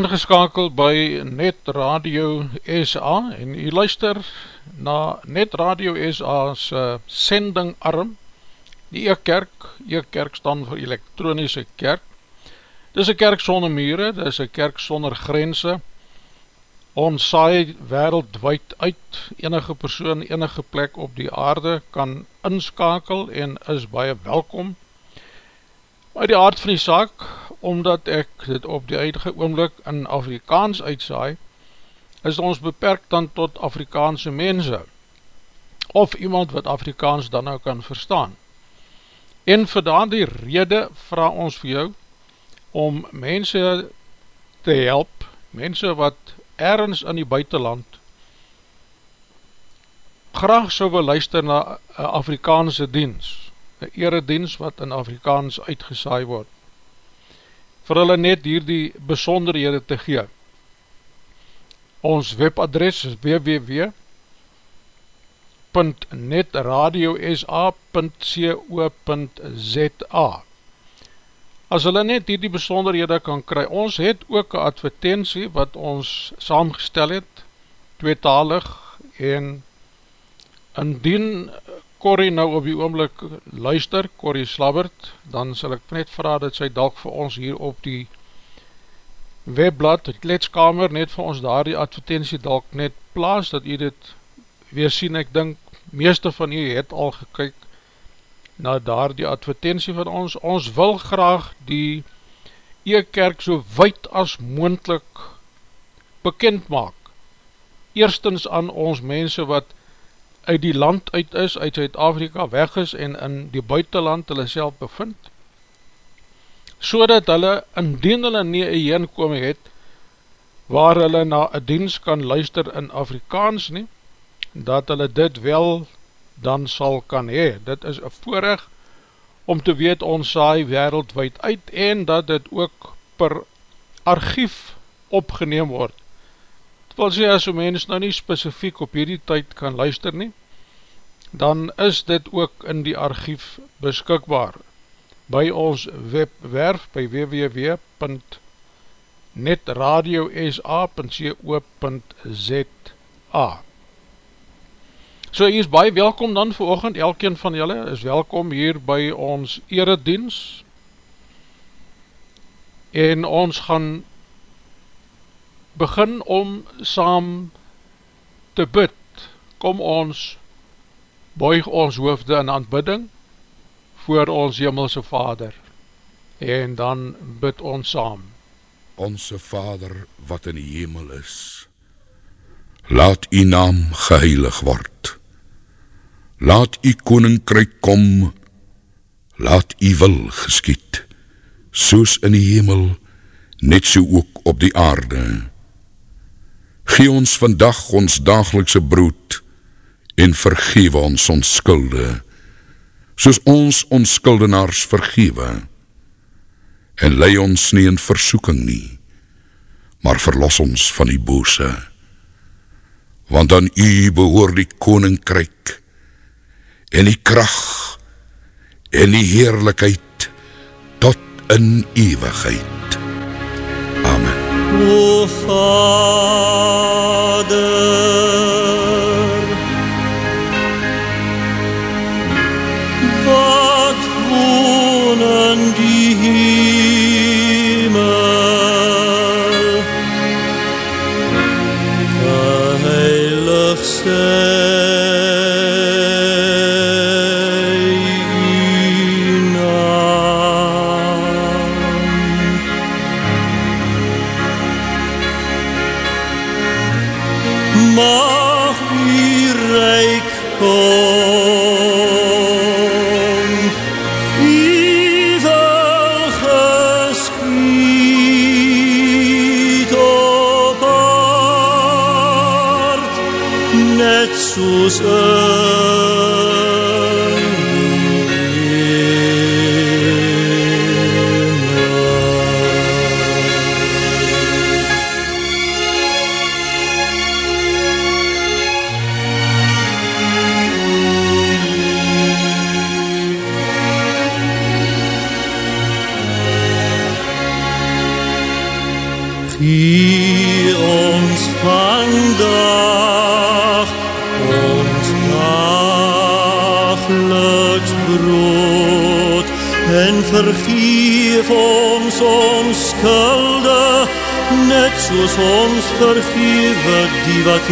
Ingeskakeld by Net Radio SA en jy luister na Net Radio SA's uh, sending arm, die E-kerk, E-kerk staan vir elektronische kerk. Dit is een kerk sonder mure, dit is een kerk sonder grense. Ons saai wereldwijd uit, enige persoon, enige plek op die aarde kan inskakel en is baie welkom. Uit die aard van die saak, omdat ek dit op die huidige oomlik in Afrikaans uitsaai, is ons beperkt dan tot Afrikaanse mense, of iemand wat Afrikaans dan nou kan verstaan. En vir die rede vraag ons vir jou, om mense te help, mense wat ergens in die buitenland, graag so wil luister na Afrikaanse diens, een eredienst wat in Afrikaans uitgesaai word vir hulle net hier die besonderhede te gee. Ons webadres is www.netradiosa.co.za As hulle net hier die besonderhede kan kry, ons het ook een advertentie wat ons saamgestel het, tweetalig en indien Corrie nou op die oomlik luister, Corrie Slabbert, dan sal ek net vraag dat sy dalk vir ons hier op die webblad, die kletskamer, net vir ons daar die advertentie dalk net plaas, dat jy dit weer sien, ek dink, meeste van jy het al gekyk na daar die advertentie van ons, ons wil graag die e-kerk so wyd as moendlik bekend maak, eerstens aan ons mense wat uit die land uit is, uit Zuid-Afrika weg is en in die buitenland hulle self bevind, so dat hulle, indien hulle nie een heenkome het, waar hulle na een dienst kan luister in Afrikaans nie, dat hulle dit wel dan sal kan hee. Dit is een voorrecht om te weet ons saai wereldwijd uit en dat dit ook per archief opgeneem word wil sê as een mens nou nie specifiek op hierdie tyd kan luister nie, dan is dit ook in die archief beskikbaar by ons webwerf by www.netradiosa.co.za So hier is baie welkom dan vir oogend, elkeen van julle is welkom hier by ons eredienst. En ons gaan begin om saam te bid, kom ons, boig ons hoofde in aanbidding voor ons Himmelse Vader, en dan bid ons saam. Onse Vader wat in die hemel is, laat u naam geheilig word, laat u koninkryk kom, laat u wil geskiet, soos in die hemel, net so ook op die aarde, Gee ons vandag ons dagelikse brood en vergewe ons ons skulde, soos ons ons skuldenaars vergewe. En lei ons nie in versoeking nie, maar verlos ons van die bose. Want aan u behoor die koninkryk en die kracht en die heerlijkheid tot in eeuwigheid. Amen. O Vader Jesus.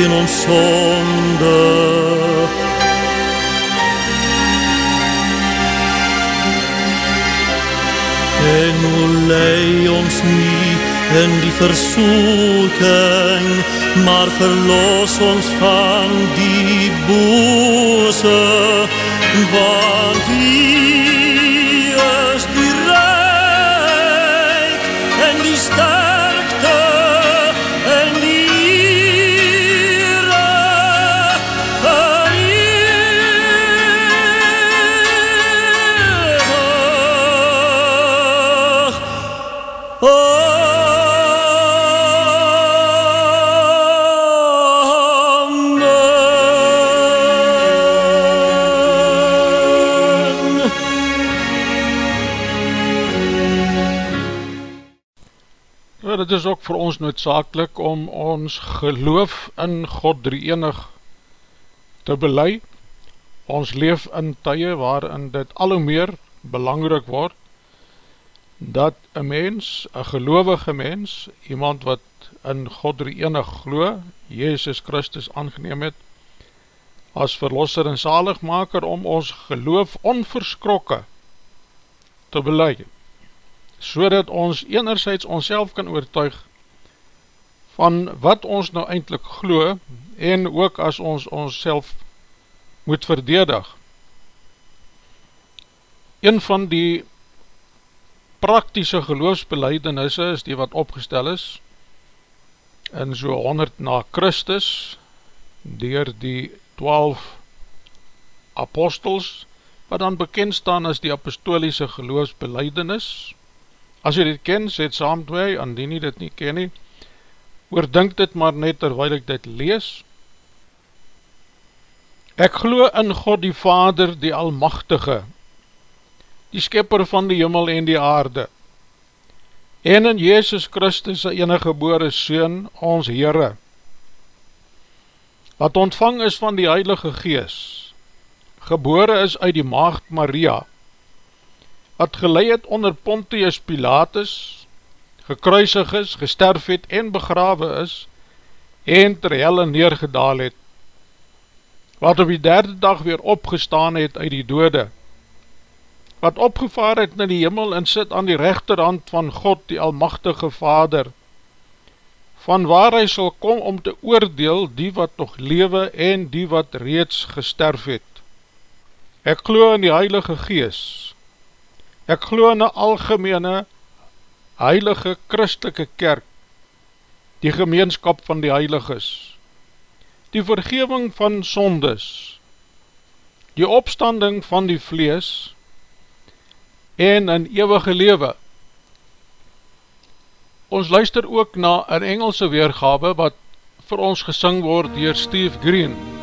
In ons sonde. En hoe lei ons nie in die versoeking, maar verlos ons van die bose, want vir ons noodzakelik om ons geloof in God drieënig te belei. Ons leef in tye waarin dit al hoe meer belangrik word dat een mens, een gelovige mens, iemand wat in God drieënig glo, Jezus Christus aangeneem het, as verlosser en zaligmaker om ons geloof onverskrokke te belei so dat ons enerzijds ons kan oortuig van wat ons nou eindelijk glo en ook as ons ons moet verdedig. Een van die praktische geloofsbeleidinisse is die wat opgestel is in so 100 na Christus dier die 12 apostels wat dan bekend staan as die apostoliese geloofsbeleidinis As jy dit ken, sê het saam twee, en die nie dit nie ken nie, oordink dit maar net terwijl ek dit lees. Ek glo in God die Vader, die Almachtige, die skepper van die jimmel en die aarde, en in Jezus Christus, die enige geboore Seun, ons Heere, wat ontvang is van die Heilige Gees, gebore is uit die Maagd Maria, wat geleid onder Pontius Pilatus, gekruisig is, gesterf het en begrawe is, en ter helle neergedaal het, wat op die derde dag weer opgestaan het uit die dode, wat opgevaar het na die hemel en sit aan die rechterhand van God, die Almachtige Vader, van waar hy sal kom om te oordeel die wat nog lewe en die wat reeds gesterf het. Ek glo in die Heilige Geest, Ek glo in een algemene, heilige, christelike kerk, die gemeenskap van die heiliges, die vergeving van sondes, die opstanding van die vlees, en een eeuwige lewe. Ons luister ook na een Engelse weergabe, wat vir ons gesing word dier Steve Green, We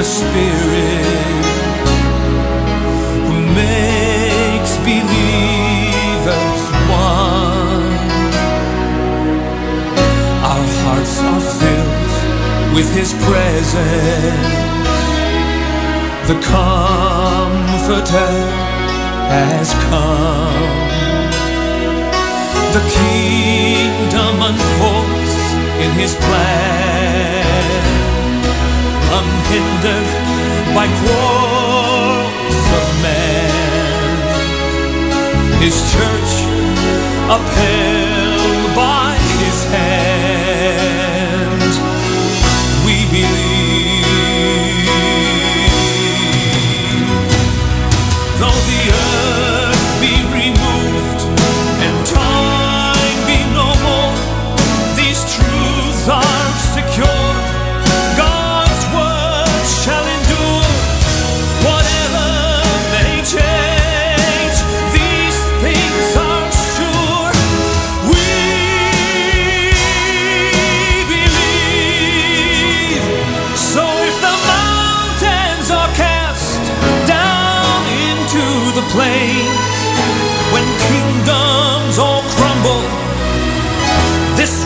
the Spirit who makes believers one. Our hearts are filled with His presence. The Comforter has come. The kingdom unfolds in His plan, unhindered by quarrels of man. His church upheld by His hand. We believe. Though the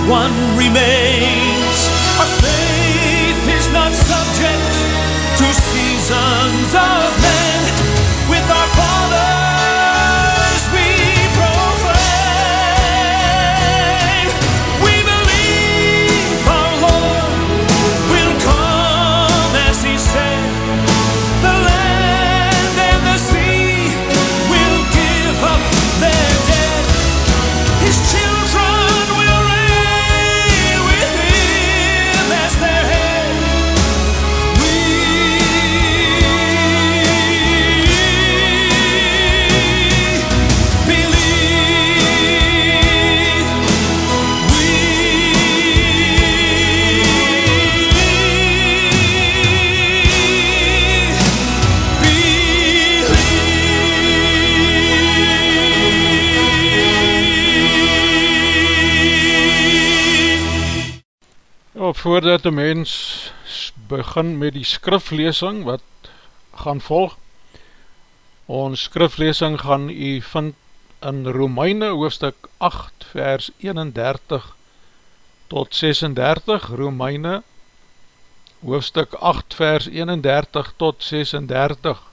one remains. Our faith is not subject to seasons of voordat die mens begin met die skriflesing wat gaan volg, ons skriflesing gaan u vind in Romeine hoofstuk 8 vers 31 tot 36, Romeine hoofstuk 8 vers 31 tot 36.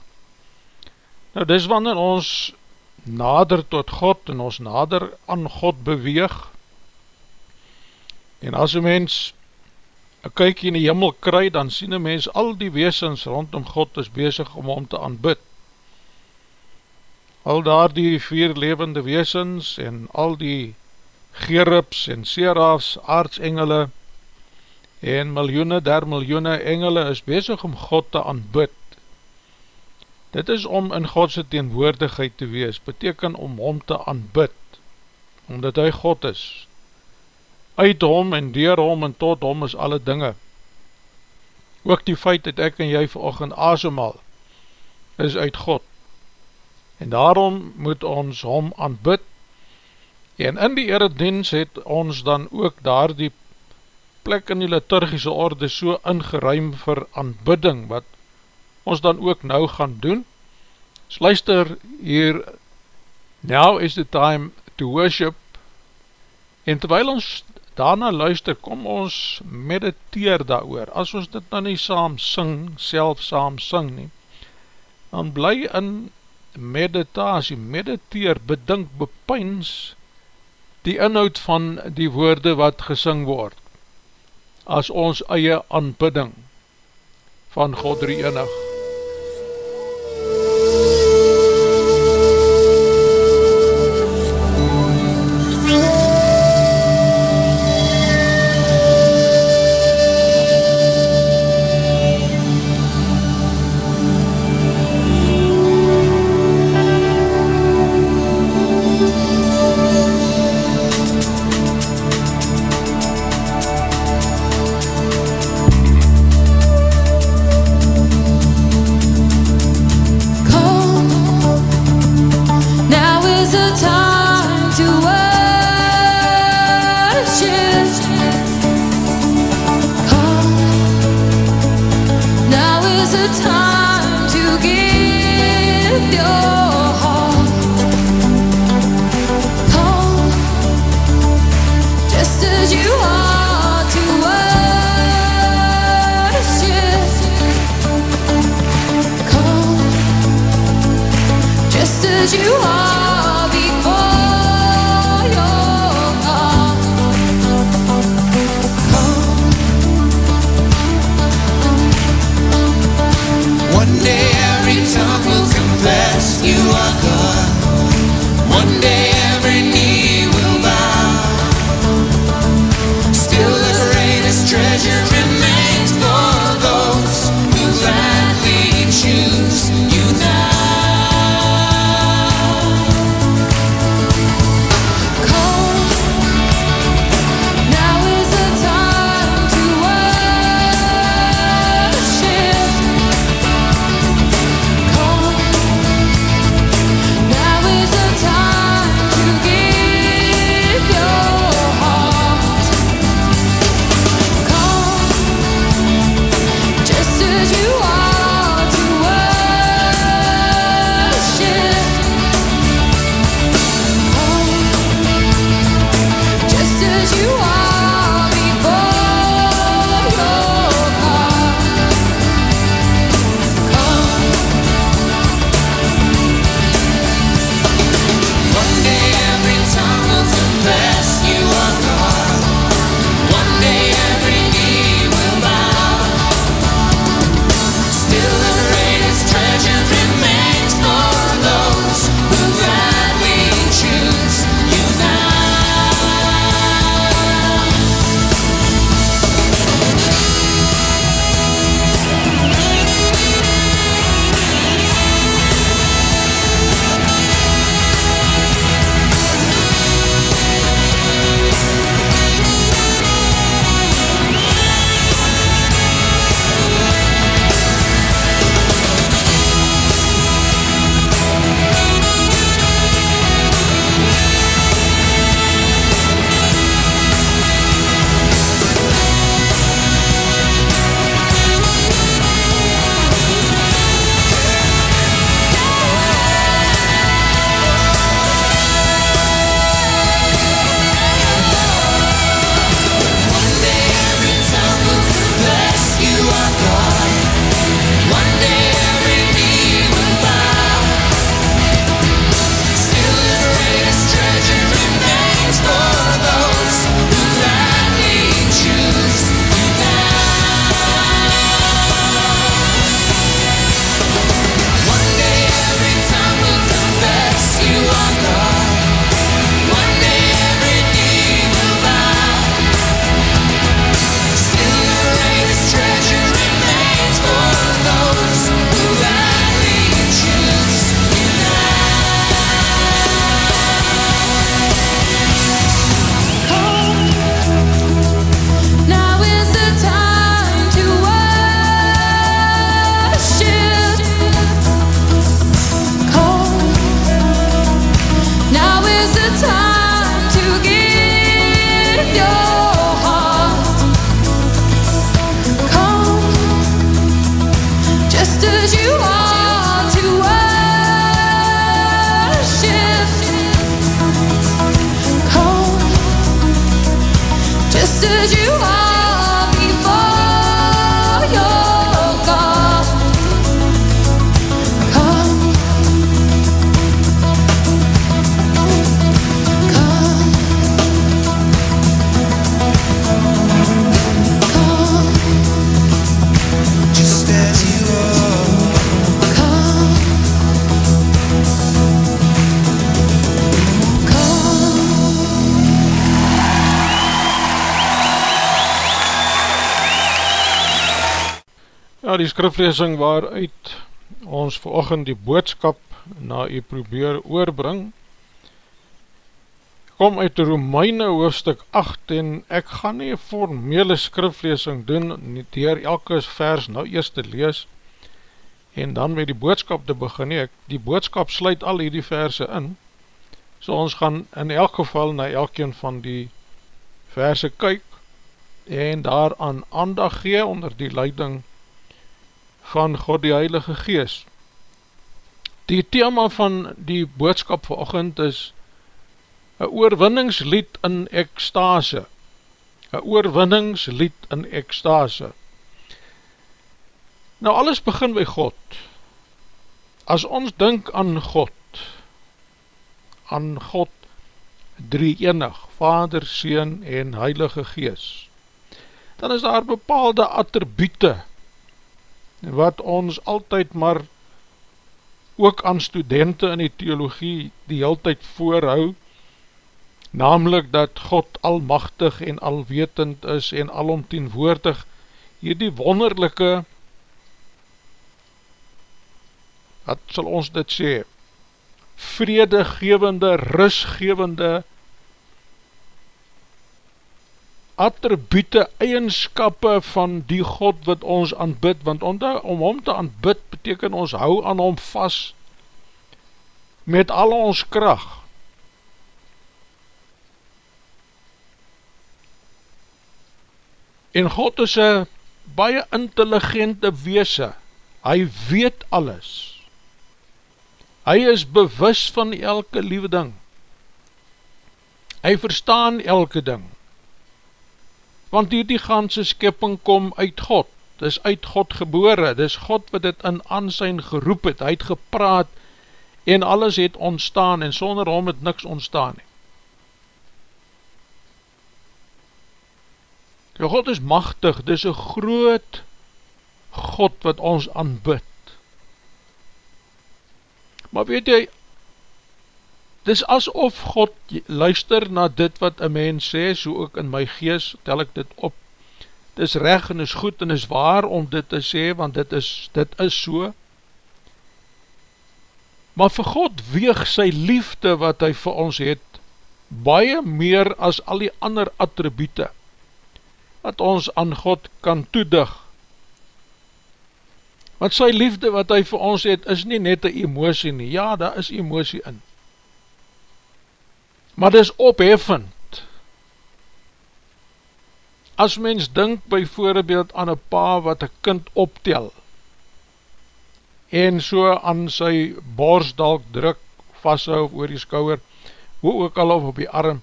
Nou dis wanneer ons nader tot God en ons nader aan God beweeg. En as een mens een kykie in die hemel kry, dan sien een mens al die weesens rondom God is bezig om hom te aanbid. Al daar die vier levende weesens en al die gerubs en serafs, aardsengele en miljoene der miljoene engele is bezig om God te aanbid. Dit is om in Godse teenwoordigheid te wees, beteken om hom te aanbid, omdat hy God is, uit hom en dier hom en tot hom is alle dinge. Ook die feit dat ek en jy verochtend asemal is uit God. En daarom moet ons hom aanbid en in die eredienst het ons dan ook daar die plek in die liturgische orde so ingeruim vir aanbidding wat ons dan ook nou gaan doen. So luister hier, now is the time to worship en terwijl ons daarna luister, kom ons mediteer daar oor. As ons dit nou nie saam sing, self saam sing nie, dan bly in meditasie, mediteer, bedink, bepyns die inhoud van die woorde wat gesing word, as ons eie aanbidding van God drie enig. die skriflesing waaruit ons verochend die boodskap na u probeer oorbring, kom uit de Romeine hoofdstuk 8 en ek gaan nie formele skriflesing doen, nie dier elke vers nou eers te lees en dan met die boodskap te begin nie, ek, die boodskap sluit al hierdie verse in, so ons gaan in elk geval na elkeen van die verse kyk en daaraan aandag gee onder die leiding van God die Heilige Gees. Die thema van die boodskap vanochtend is een oorwinningslied in ekstase. Een oorwinningslied in ekstase. Nou alles begin by God. As ons denk aan God, aan God drie enig, Vader, Seen en Heilige Gees, dan is daar bepaalde attribute wat ons altyd maar ook aan studenten in die theologie die heel tyd voorhou, namelijk dat God almachtig en alwetend is en alomtienwoordig, hier die wonderlijke wat sal ons dit sê, vredegevende, rustgevende, attribute, eigenskappe van die God wat ons aanbid, want om, te, om hom te aanbid, beteken ons hou aan hom vast, met al ons kracht, en God is een baie intelligente weese, hy weet alles, Hy is bewus van elke liewe ding. Hy verstaan elke ding. Want hier die ganse skipping kom uit God. Dis uit God gebore. Dis God wat het in aansijn geroep het. Hy het gepraat en alles het ontstaan en sonder hom het niks ontstaan. Ja, God is machtig. Dis een groot God wat ons aanbid. Maar weet jy, dis asof God luister na dit wat een mens sê, so ook in my gees, tel ek dit op, dis reg en is goed en is waar om dit te sê, want dit is, dit is so, maar vir God weeg sy liefde wat hy vir ons het, baie meer as al die ander attribute, wat ons aan God kan toedig, Want sy liefde wat hy vir ons het, is nie net een emosie nie. Ja, daar is emosie in. Maar dit is opheffend. As mens dink by voorbeeld aan een pa wat een kind optel, en so aan sy borsdalk druk, vasthou oor die skouwer, hoe ook al of op die arm,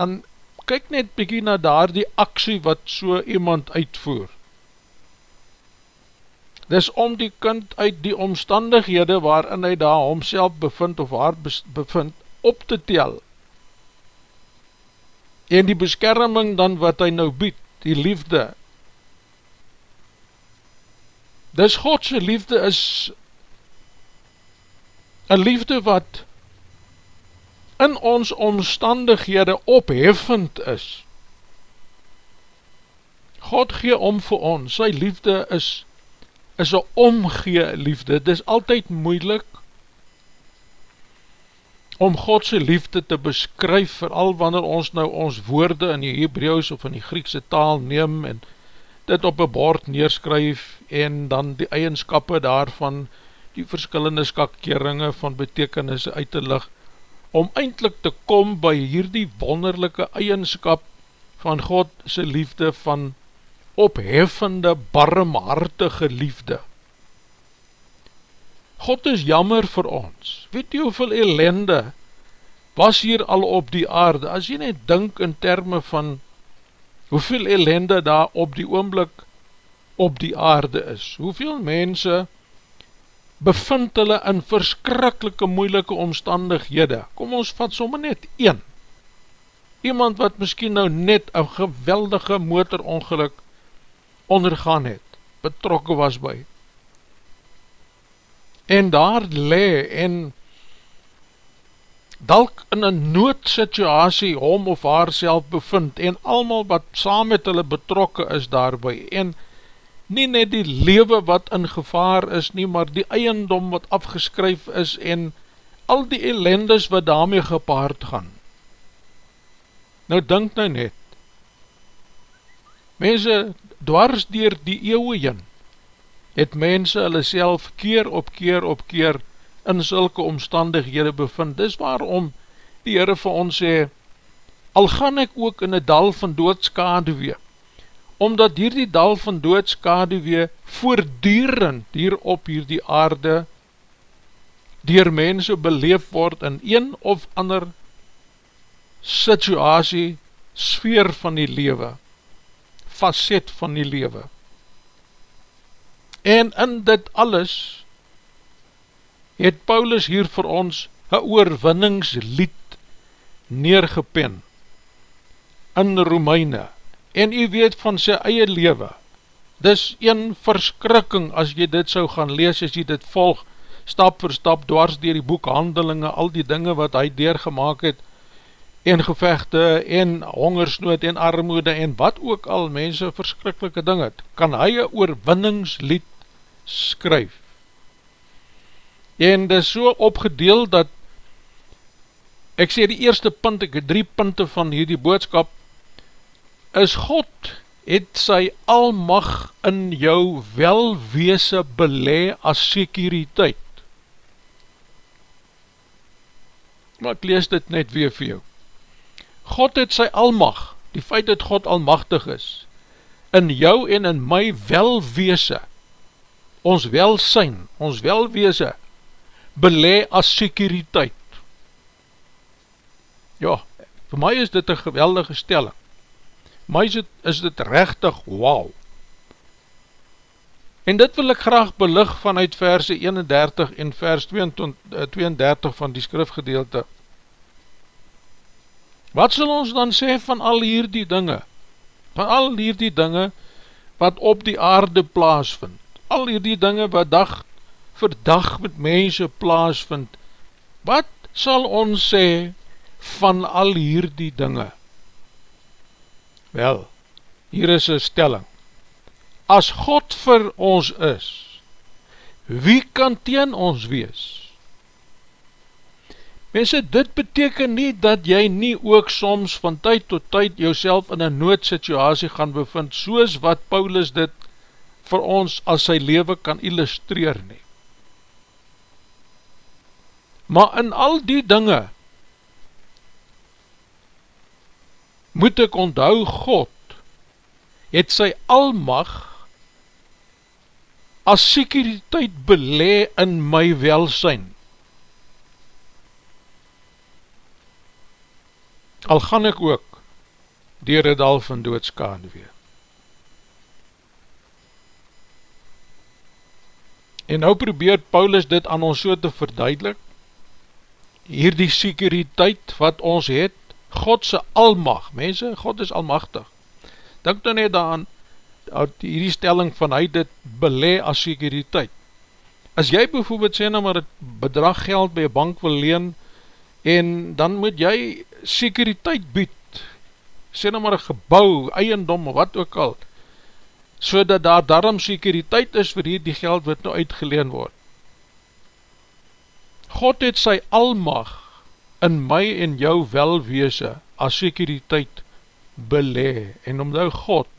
dan kyk net bykie na daar die aksie wat so iemand uitvoer. Dis om die kind uit die omstandighede waarin hy daar homself bevind of haar bevind op te tel. En die beskerming dan wat hy nou bied, die liefde. Dis Godse liefde is een liefde wat in ons omstandighede opheffend is. God gee om vir ons, sy liefde is is een omgee liefde, het is altyd moeilik om Godse liefde te beskryf, vooral wanneer ons nou ons woorde in die Hebreeuws of in die Griekse taal neem en dit op een bord neerskryf en dan die eigenskappe daarvan, die verskillende skakkeringe van betekenisse uit te lig, om eindelijk te kom by hierdie wonderlijke eigenskap van Godse liefde van opheffende, barmhartige liefde. God is jammer vir ons. Weet jy hoeveel ellende was hier al op die aarde? As jy net dink in termen van hoeveel ellende daar op die oomblik op die aarde is. Hoeveel mense bevind hulle in verskrikkelike moeilike omstandighede. Kom ons vat somme net een. Iemand wat miskien nou net een geweldige motorongeluk ondergaan het, betrokke was by. En daar le en dalk in een noodsituasie hom of haar self bevind en almal wat saam met hulle betrokke is daarby en nie net die lewe wat in gevaar is nie, maar die eiendom wat afgeskryf is en al die ellendes wat daarmee gepaard gaan. Nou denk nou net, mense dwars dier die eeuwe jyn, het mense hulle self keer op keer op keer in sulke omstandighede bevind. Dis waarom die Heere vir ons sê, al gaan ek ook in die dal van doodskade wee, omdat hierdie dal van doodskadewee voortdurend hier op hierdie aarde dier mense beleef word in een of ander situasie, sfeer van die lewe, facet van die lewe. En in dit alles het Paulus hier vir ons een oorwinningslied neergepen in Romeine. En u weet van sy eie lewe. Dis een verskrikking as jy dit sou gaan lees as jy dit volg stap vir stap dwars dier die boek handelinge al die dinge wat hy deurgemaak het en gevechte en hongersnood en armoede en wat ook al mense verskrikkelike ding het. Kan hy een oorwinningslied skryf en dit is so opgedeel dat ek sê die eerste punt, ek het drie punte van hierdie boodskap, is God het sy almag in jou welweese belee as sekuriteit. Maar ek lees dit net weer vir jou. God het sy almag, die feit dat God almachtig is, in jou en in my welweese, ons welsijn, ons welweese, belee as sekuriteit. Ja, vir my is dit een geweldige stelling. My is dit, is dit rechtig wauw. En dit wil ek graag belig vanuit verse 31 en vers 32 eh, van die skrifgedeelte. Wat sal ons dan sê van al hierdie dinge? Van al hierdie dinge wat op die aarde plaas vind? Al hierdie dinge wat dag vir dag met mense plaas vind, wat sal ons sê van al hierdie dinge? Wel, hier is een stelling. As God vir ons is, wie kan teen ons wees? Mense, dit beteken nie dat jy nie ook soms van tyd tot tyd jouself in een noodsituasie gaan bevind, soos wat Paulus dit vir ons as sy leven kan illustreer nie. Maar in al die dinge moet ek onthou God het sy almag as sekuriteit belee in my welsijn. Al gaan ek ook dier het al van doodskade weer. En nou probeer Paulus dit aan ons so te verduidelik, hierdie sekuriteit wat ons het, Godse almag, mense, God is almachtig. Denk nou net aan hierdie stelling van hy dit belee as sekuriteit. As jy bijvoorbeeld sê nou maar het bedrag geld by bank wil leen en dan moet jy sekuriteit bied, sê nou maar een gebouw, eiendom wat ook al, so dat daar daarom sekuriteit is vir hier die geld wat nou uitgeleen word. God het sy almag in my en jou welweese as sekuriteit belee en omdat God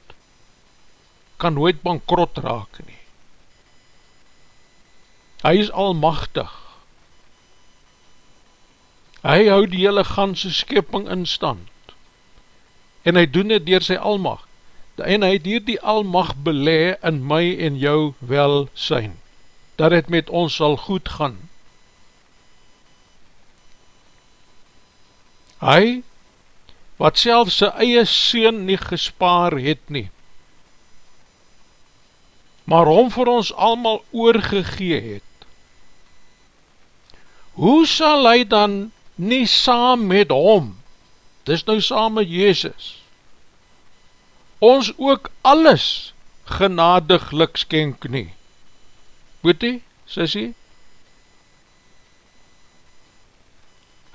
kan nooit bankrot raak nie. Hy is almachtig. Hy hou die hele ganse skepping in stand en hy doen het dier sy almag en hy het hier die almag belee in my en jou welsijn dat het met ons sal goed gaan. Hy wat self sy eie seun nie gespaar het nie, maar hom vir ons allemaal oorgegee het, hoe sal hy dan nie saam met hom, dis nou saam met Jezus, ons ook alles genadiglik skenk nie, boete, sissie,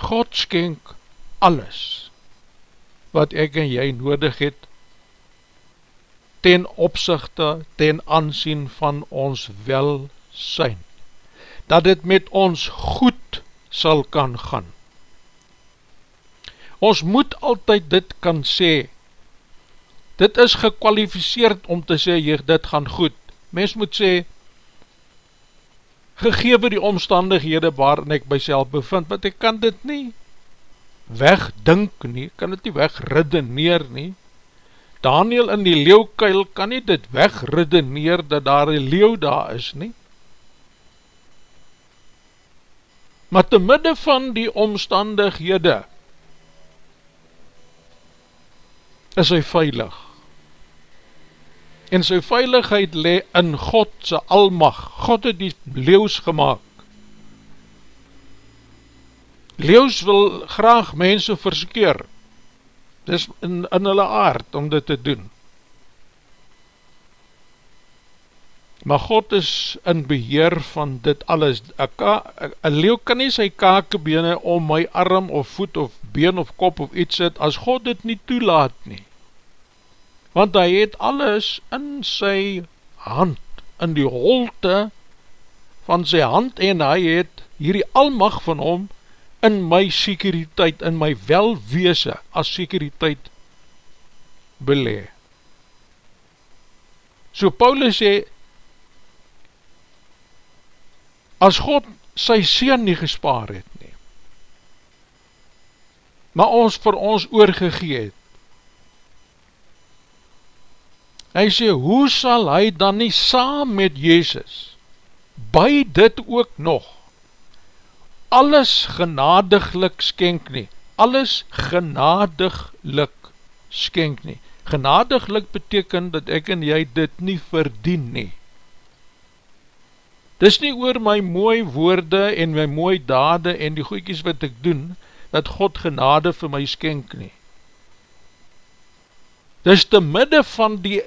God skenk alles wat ek en jy nodig het ten opzichte, ten aansien van ons welsijn, dat het met ons goed sal kan gaan. Ons moet altyd dit kan sê, dit is gekwalificeerd om te sê, jy, dit gaan goed. Mens moet sê, gegewe die omstandighede waarin ek myself bevind, want ek kan dit nie wegdink nie, kan het nie wegredeneer nie, Daniel in die leeuwkuil kan nie dit wegredeneer dat daar een leeuw daar is nie. Maar te midde van die omstandighede is hy veilig. En sy veiligheid le in God sy almag. God het die leeuws gemaakt. Leeuws wil graag mense verskeer. Dis in, in hulle aard om dit te doen. Maar God is in beheer van dit alles. Een leeuw kan nie sy kakebene om my arm of voet of been of kop of iets sit, as God dit nie toelaat nie. Want hy het alles in sy hand, in die holte van sy hand, en hy het hierdie almag van hom in my sekuriteit, in my welweese as sekuriteit belee. So Paulus sê, as God sy sien nie gespaar het nie, maar ons vir ons oorgegee het, hy sê, hoe sal hy dan nie saam met Jezus, by dit ook nog, alles genadiglik skenk nie, alles genadiglik skenk nie, genadiglik beteken dat ek en jy dit nie verdien nie, Dis nie oor my mooi woorde en my mooi dade en die goeikies wat ek doen, dat God genade vir my skenk nie. Dis te midde van die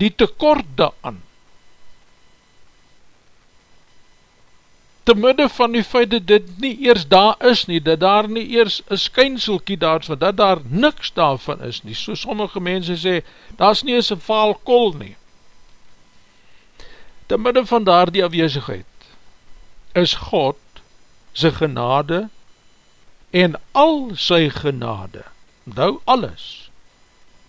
die tekort daan. Te midde van die feit dat dit nie eers daar is nie, dat daar nie eers een skynselkie daar is, dat daar niks daarvan is nie. So sommige mense sê, daar is nie eens een vaal kol nie te midde van daar die afwezigheid, is God sy genade en al sy genade, nou alles,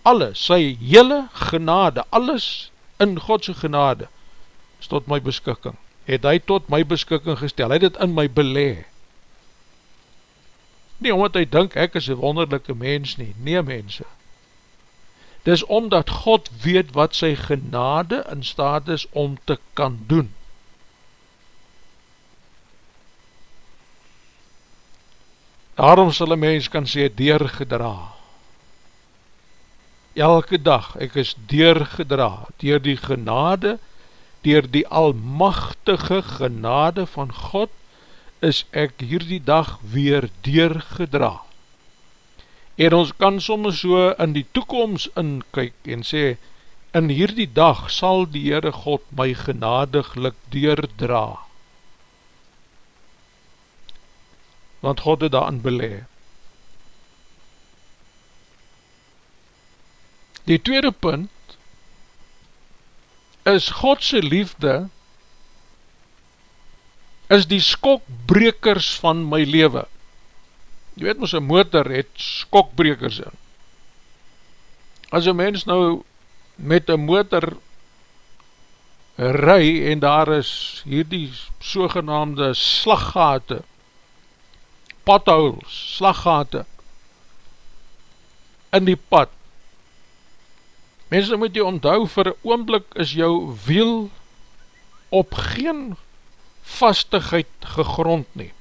alles, sy hele genade, alles in Godse genade, is tot my beskikking, het hy tot my beskikking gestel, hy het het in my belee, nie omdat hy dink ek is een wonderlijke mens nie, nee mense, Dis omdat God weet wat sy genade in staat is om te kan doen. Daarom sal een mens kan sê, deurgedra. Elke dag, ek is deurgedra, dier die genade, dier die almachtige genade van God, is ek hierdie dag weer deurgedra en ons kan soms so in die toekomst inkyk en sê, in hierdie dag sal die Heere God my genadiglik deurdra. Want God het daarin belee. Die tweede punt is Godse liefde is die skokbrekers van my leven. Jy weet ons, een motor het skokbrekers in. As een mens nou met een motor ry en daar is hierdie sogenaamde slaggate, potholes, slaggate in die pad. Mense moet jy onthou, vir oomblik is jou wiel op geen vastigheid gegrond nie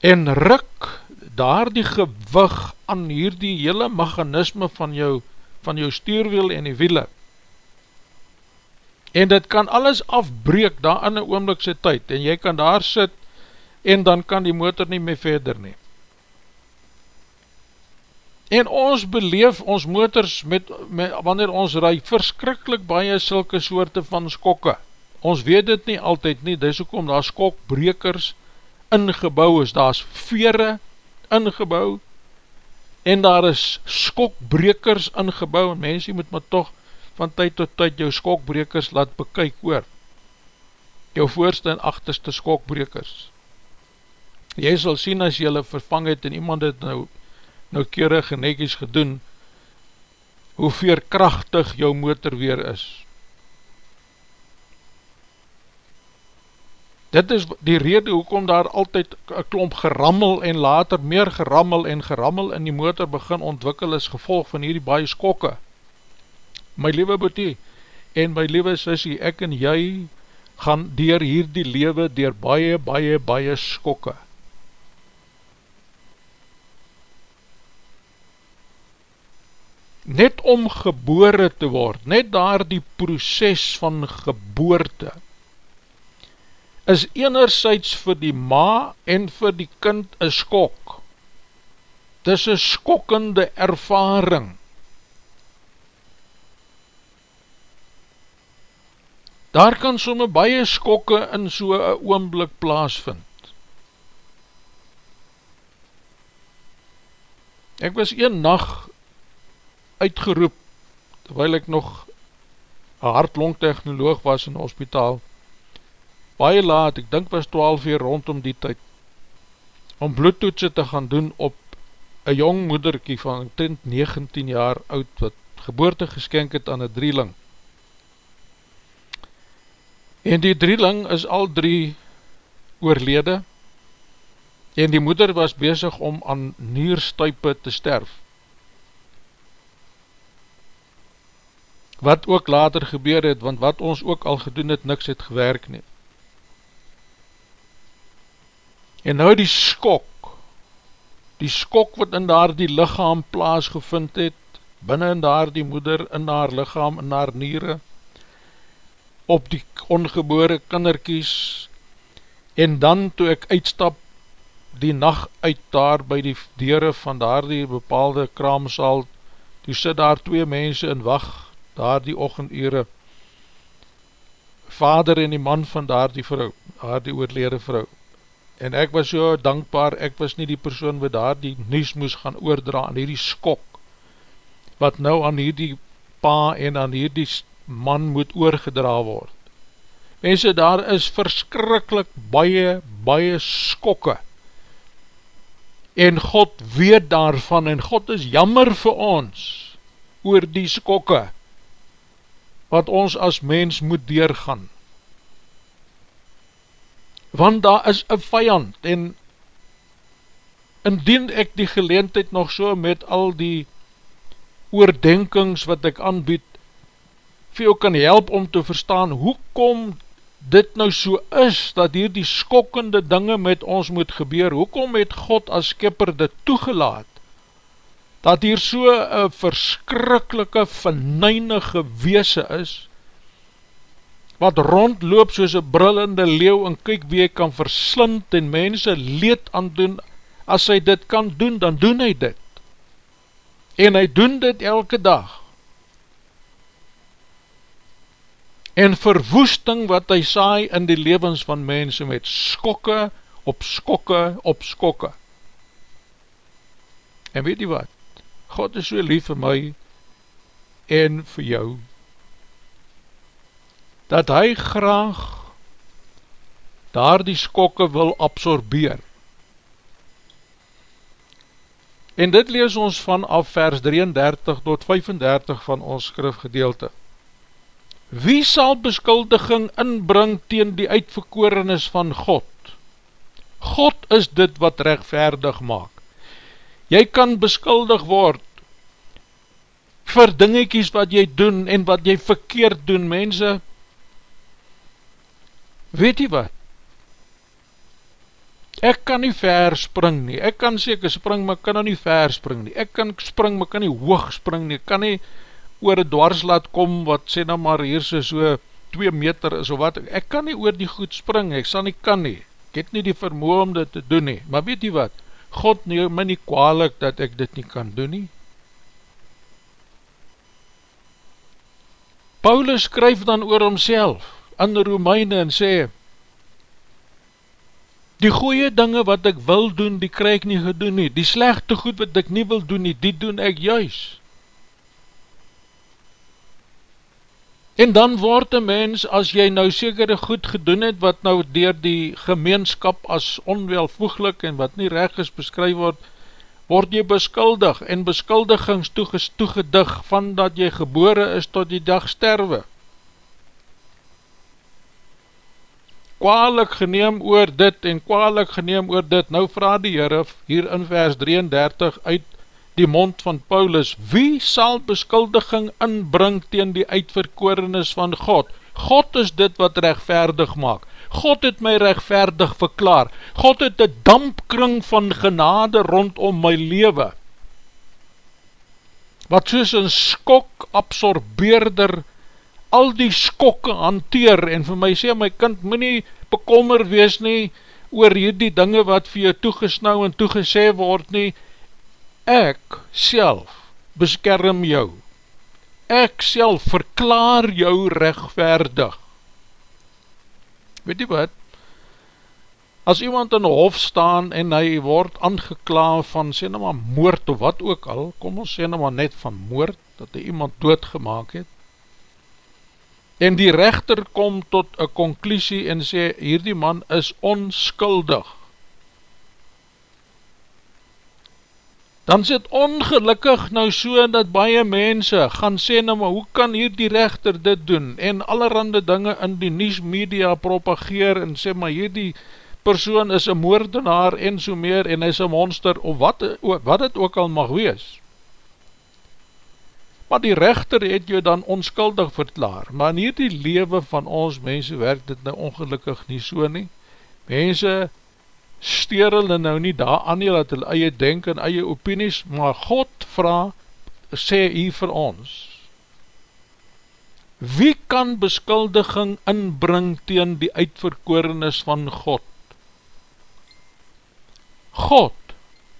en ruk daar die gewig aan hierdie hele mechanisme van jou, van jou stuurwiel en die wiele. En dit kan alles afbreek daar in een oomlikse tyd, en jy kan daar sit, en dan kan die motor nie meer verder nie. En ons beleef ons motors met, met wanneer ons rij, verskrikkelijk baie sulke soorte van skokke. Ons weet dit nie altyd nie, dis ook om daar skokbrekers, ingebouw is, daar is vere ingebouw, en daar is skokbrekers ingebouw, en mensie moet maar toch van tyd tot tyd jou skokbrekers laat bekyk oor, jou voorste en achterste skokbrekers. Jy sal sien as jy hulle vervang het, en iemand het nou, nou keurig en nekies gedoen, hoe veerkrachtig jou motor weer is. Dit is die rede hoekom daar altyd een klomp gerammel en later meer gerammel en gerammel in die motor begin ontwikkel is gevolg van hierdie baie skokke. My liewe boetie en my liewe sissie, ek en jy gaan dier hierdie lewe dier baie, baie, baie skokke. Net om gebore te word, net daar die proces van geboorte, is enerzijds vir die ma en vir die kind een skok. Dis een skokkende ervaring. Daar kan somme baie skokke in so'n oomblik plaasvind. Ek was een nacht uitgeroep, terwijl ek nog een hartlongtechnoloog was in hospitaal, baie laat, ek dink was 12 uur rondom die tyd, om bloedtoetse te gaan doen op een jong moederkie van 19 jaar oud, wat geboorte geskenk het aan een drieling. En die drieling is al drie oorlede, en die moeder was bezig om aan nierstuipe te sterf. Wat ook later gebeur het, want wat ons ook al gedoen het, niks het gewerk nie. En nou die skok, die skok wat in daar die lichaam plaasgevind het, binnen in daar die moeder, in haar lichaam, in haar niere, op die ongebore kinderkies, en dan toe ek uitstap, die nacht uit daar by die deure van daar die bepaalde kraamsaal, toe sit daar twee mense in wacht, daar die ochendure, vader en die man van daar die vrou, daar die oorlede vrou, en ek was so dankbaar, ek was nie die persoon wat daar die nies moes gaan oordra aan hierdie skok, wat nou aan hierdie pa en aan hierdie man moet oorgedra word. Mense, daar is verskrikkelijk baie, baie skokke, en God weet daarvan, en God is jammer vir ons, oor die skokke, wat ons as mens moet deurgaan. Want daar is een vijand en indien ek die geleentheid nog so met al die oordenkings wat ek aanbied vir jou kan help om te verstaan hoekom dit nou so is dat hier die skokkende dinge met ons moet gebeur, hoekom het God as skipper dit toegelaat dat hier so een verskrikkelike verneinige weese is wat rondloop soos een brillende leeuw en kyk wie hy kan verslind en mense leed aan doen, as hy dit kan doen, dan doen hy dit. En hy doen dit elke dag. En verwoesting wat hy saai in die levens van mense met skokke op skokke op skokke. En weet jy wat? God is so lief vir my en vir jou dat hy graag daar die skokke wil absorbeer. En dit lees ons vanaf vers 33 tot 35 van ons skrifgedeelte. Wie sal beskuldiging inbring teen die uitverkorenis van God? God is dit wat rechtvaardig maak. Jy kan beskuldig word vir dingetjies wat jy doen en wat jy verkeerd doen, mense, weet jy wat, ek kan nie ver spring nie, ek kan seker spring, maar kan nou nie ver spring nie, ek kan spring, maar kan nie hoog spring nie, kan nie oor een dwars laat kom, wat sê nou maar hier so, so 2 meter is of wat, ek kan nie oor die goed spring, ek sal nie kan nie, ek het nie die vermoe om dit te doen nie, maar weet jy wat, God nie, my nie kwaalik dat ek dit nie kan doen nie, Paulus skryf dan oor homself, die Romeine en sê, die goeie dinge wat ek wil doen, die krijg nie gedoen nie, die slechte goed wat ek nie wil doen nie, die doen ek juis. En dan word een mens, as jy nou sekere goed gedoen het, wat nou dier die gemeenskap as onwelvoeglik en wat nie recht is beskryf word, word jy beskuldig en beskuldigings toegedig van dat jy gebore is tot die dag sterwe. kwaalik geneem oor dit en kwaalik geneem oor dit. Nou vraag die Heere hier in vers 33 uit die mond van Paulus, wie sal beskuldiging inbring teen die uitverkorenis van God? God is dit wat rechtvaardig maak. God het my rechtvaardig verklaar. God het een dampkring van genade rondom my leven, wat soos een skok absorbeerder al die skokke hanteer en vir my sê, my kind moet nie bekommer wees nie oor hierdie dinge wat vir jou toegesnau en toegesê word nie, ek self beskerm jou, ek self verklaar jou rechtvaardig. Weet jy wat? As iemand in hof staan en hy word aangekla van sê nou maar moord of wat ook al, kom ons sê nou maar net van moord, dat hy iemand doodgemaak het, en die rechter kom tot een conclusie en sê, hierdie man is onskuldig, dan sit ongelukkig nou so dat baie mense gaan sê, nou maar hoe kan hierdie rechter dit doen, en allerhande dinge in die nieuws media propageer, en sê maar hierdie persoon is een moordenaar en so meer, en hy is een monster, of wat, wat het ook al mag wees, maar die rechter het jou dan onskuldig verklaar, maar in hierdie lewe van ons mense werk dit nou ongelukkig nie so nie, mense steer hulle nou nie daar aan nie, dat hulle eie denk en eie opinies, maar God vraag, sê hier vir ons, wie kan beskuldiging inbring teen die uitverkorenis van God? God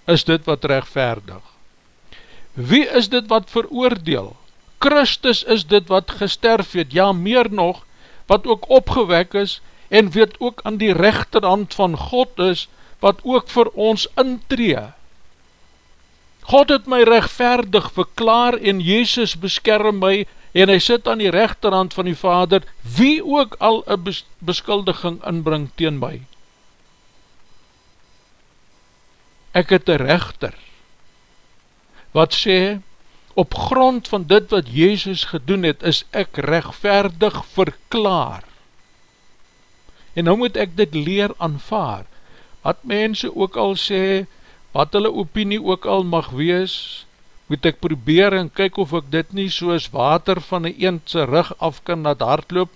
is dit wat rechtvaardig. Wie is dit wat veroordeel? Christus is dit wat gesterf het, ja meer nog, wat ook opgewek is, en weet ook aan die rechterhand van God is, wat ook vir ons intree. God het my rechtvaardig verklaar en Jezus beskerm my en hy sit aan die rechterhand van die Vader, wie ook al een bes beskuldiging inbring teen my. Ek het een rechter, wat sê, op grond van dit wat Jezus gedoen het, is ek rechtvaardig verklaar. En nou moet ek dit leer aanvaar, wat mense ook al sê, wat hulle opinie ook al mag wees, moet ek probeer en kyk of ek dit nie soos water van een eendse rug af kan na hardloop,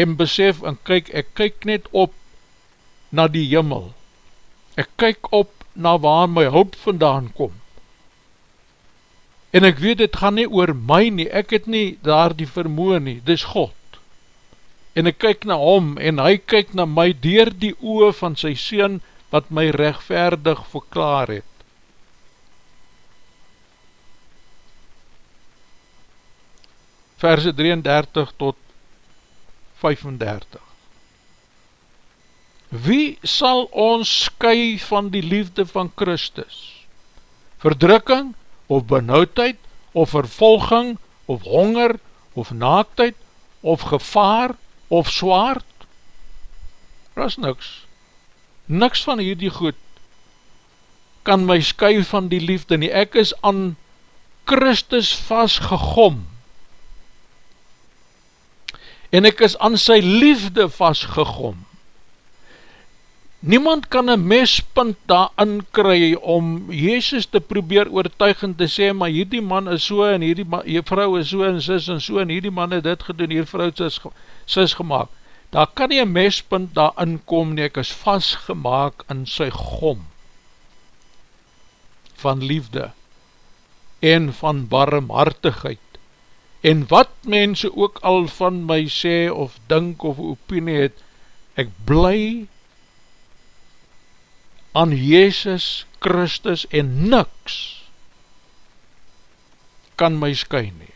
en besef en kyk, ek kyk net op na die jimmel, ek kyk op na waar my hulp vandaan kom, en ek weet het gaan nie oor my nie, ek het nie daar die vermoe nie, dis God, en ek kyk na hom, en hy kyk na my dier die oe van sy sien, wat my rechtvaardig verklaar het. Verse 33 tot 35 Wie sal ons sky van die liefde van Christus? Verdrukking, of benauwdheid, of vervolging, of honger, of naaktheid, of gevaar, of zwaard. Dat is niks. Niks van hierdie goed kan my sky van die liefde nie. Ek is aan Christus vastgegom. En ek is aan sy liefde vastgegom. Niemand kan een mespunt daarin kry om Jezus te probeer oortuigend te sê, maar hierdie man is so en hierdie, man, hierdie vrou is so en sis en so en hierdie man het dit gedoen, hierdie vrou is sis gemaakt. Daar kan nie een mespunt daarin kom nie, ek is vastgemaak in sy gom van liefde en van barmhartigheid. En wat mense ook al van my sê of dink of opinie het, ek bly aan Jezus Christus en niks kan my skyn nie.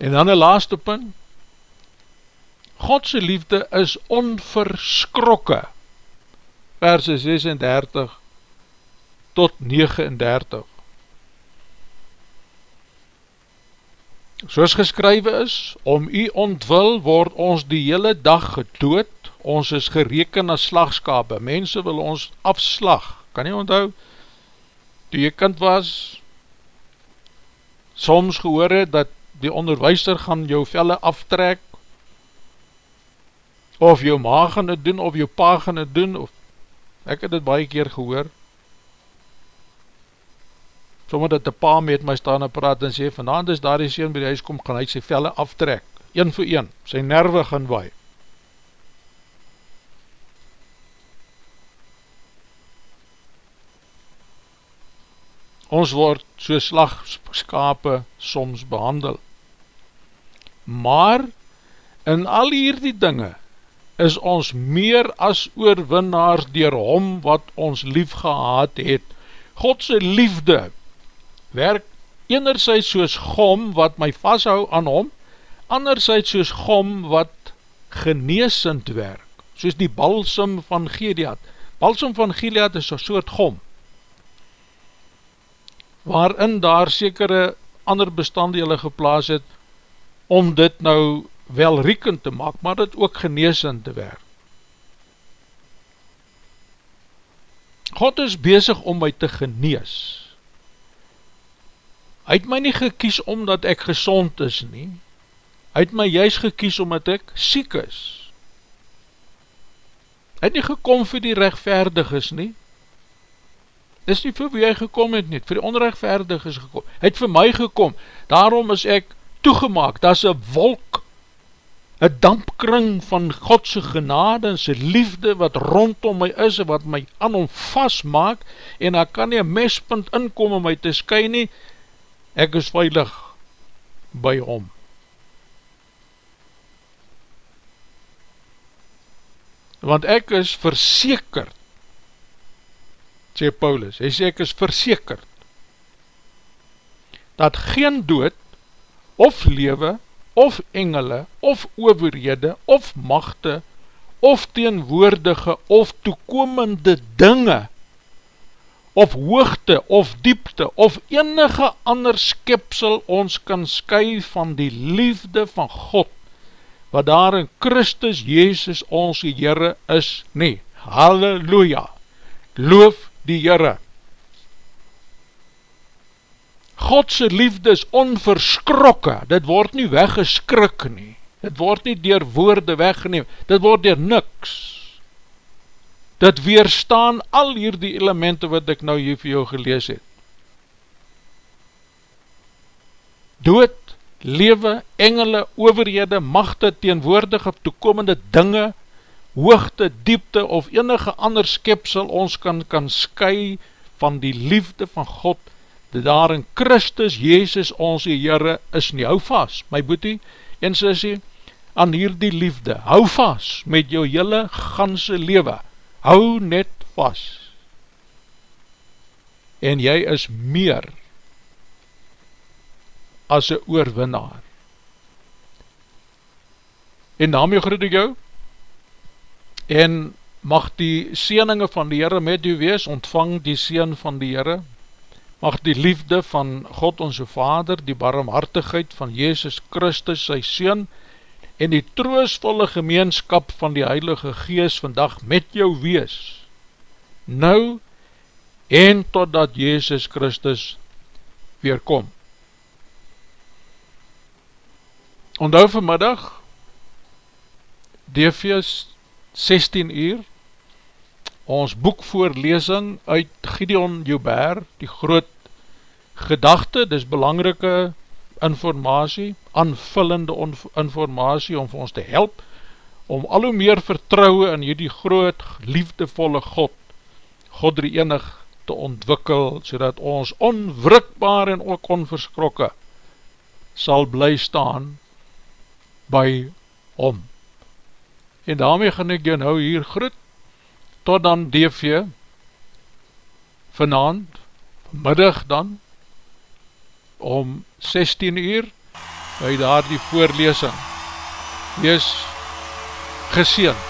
En dan die laaste punt, Godse liefde is onverskrokke, verse 36 tot 39. Soos geskrywe is, om u ontwil word ons die hele dag gedood, ons is gereken as slagskape, mense wil ons afslag, kan nie onthou, toe jy kind was, soms gehoor het dat die onderwijser gaan jou velle aftrek, of jou ma gaan het doen, of jou pa gaan het doen, of ek het dit baie keer gehoor, sommer dat die pa met my staan en praat en sê, vanavond is daar die sien by die huis kom, gaan hy sy velle aftrek, een vir een, sy nerve gaan waai. Ons word so slagskape soms behandel. Maar, in al hierdie dinge, is ons meer as oorwinnaars dier hom wat ons lief gehad het. Godse liefde werk enerzijds soos gom wat my vasthou aan hom, anderzijds soos gom wat geneesend werk, soos die balsum van Gilead. Balsum van Gilead is een soort gom, waarin daar sekere ander bestanddele geplaas het, om dit nou wel riekend te maak, maar dit ook geneesend te werk. God is bezig om my te genees. Hy het my nie gekies omdat ek gezond is nie, hy het my juist gekies omdat ek siek is. Hy het nie gekom vir die rechtvaardig is nie, dis nie vir wie hy gekom het nie, vir die onrechtvaardig is gekom, hy het vir my gekom, daarom is ek toegemaak, dat is een wolk, een dampkring van Godse genade en sy liefde wat rondom my is en wat my aan hom vastmaak. En daar kan nie een mespunt inkom om my te sky nie, ek is veilig by hom. Want ek is versekerd, sê Paulus, hy sê ek is versekerd, dat geen dood, of lewe, of engele, of overhede, of machte, of teenwoordige, of toekomende dinge, of hoogte, of diepte, of enige ander skepsel ons kan sky van die liefde van God, wat daar in Christus Jezus ons Heere is nie. Halleluja! Loof die Heere! Godse liefde is onverskrokke, dit word nie weggeskrik nie, dit word nie dier woorde weggeneem, dit word dier niks. Dit weerstaan al hier die elemente wat ek nou hier vir jou gelees het. Dood, lewe, engele, overhede, machte, teenwoordige, toekomende dinge, hoogte, diepte of enige ander skepsel ons kan, kan sky van die liefde van God dat daar in Christus Jezus ons die Heere is nie, hou vast, my boetie, en sissie, aan hierdie liefde, hou vast met jou hele ganse lewe, hou net vast, en jy is meer as een oorwinnaar. En daarmee groet ek jou, en mag die sieninge van die Heere met u wees, ontvang die sien van die Heere, Mag die liefde van God onze Vader, die barmhartigheid van Jezus Christus, sy Seen, en die troosvolle gemeenskap van die Heilige Gees vandag met jou wees, nou en totdat Jezus Christus weerkom. Onthou vanmiddag, DVS 16 uur, ons boekvoorlesing uit Gideon Joubert, die groot gedachte, dis belangrike informatie, aanvullende informatie om vir ons te help, om al hoe meer vertrouwe in hierdie groot liefdevolle God, God die enig te ontwikkel, so dat ons onwrikbaar en ook onverskrokke sal bly staan by hom. En daarmee gaan ek jou nou hier groet, tot dan DV vanavond, middag dan om 16 uur by daar die voorlesing. Wees geseend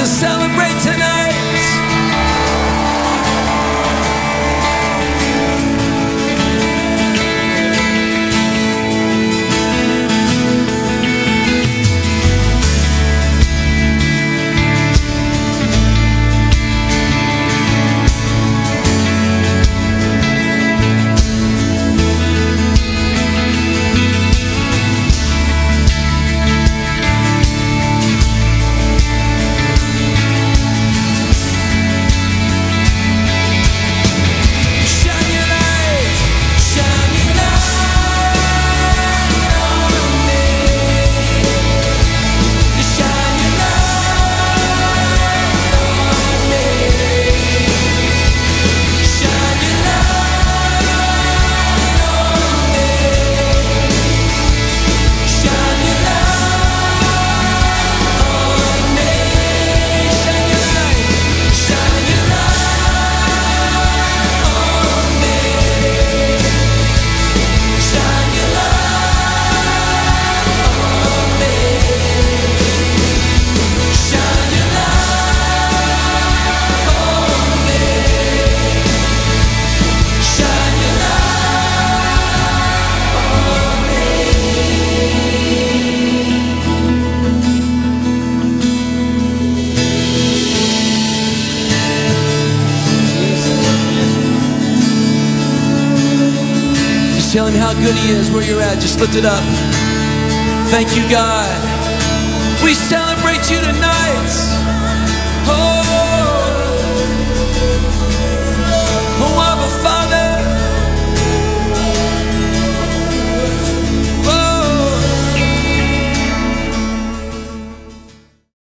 to celebrate tonight. good he is where you're at. Just lift it up. Thank you, God. We celebrate.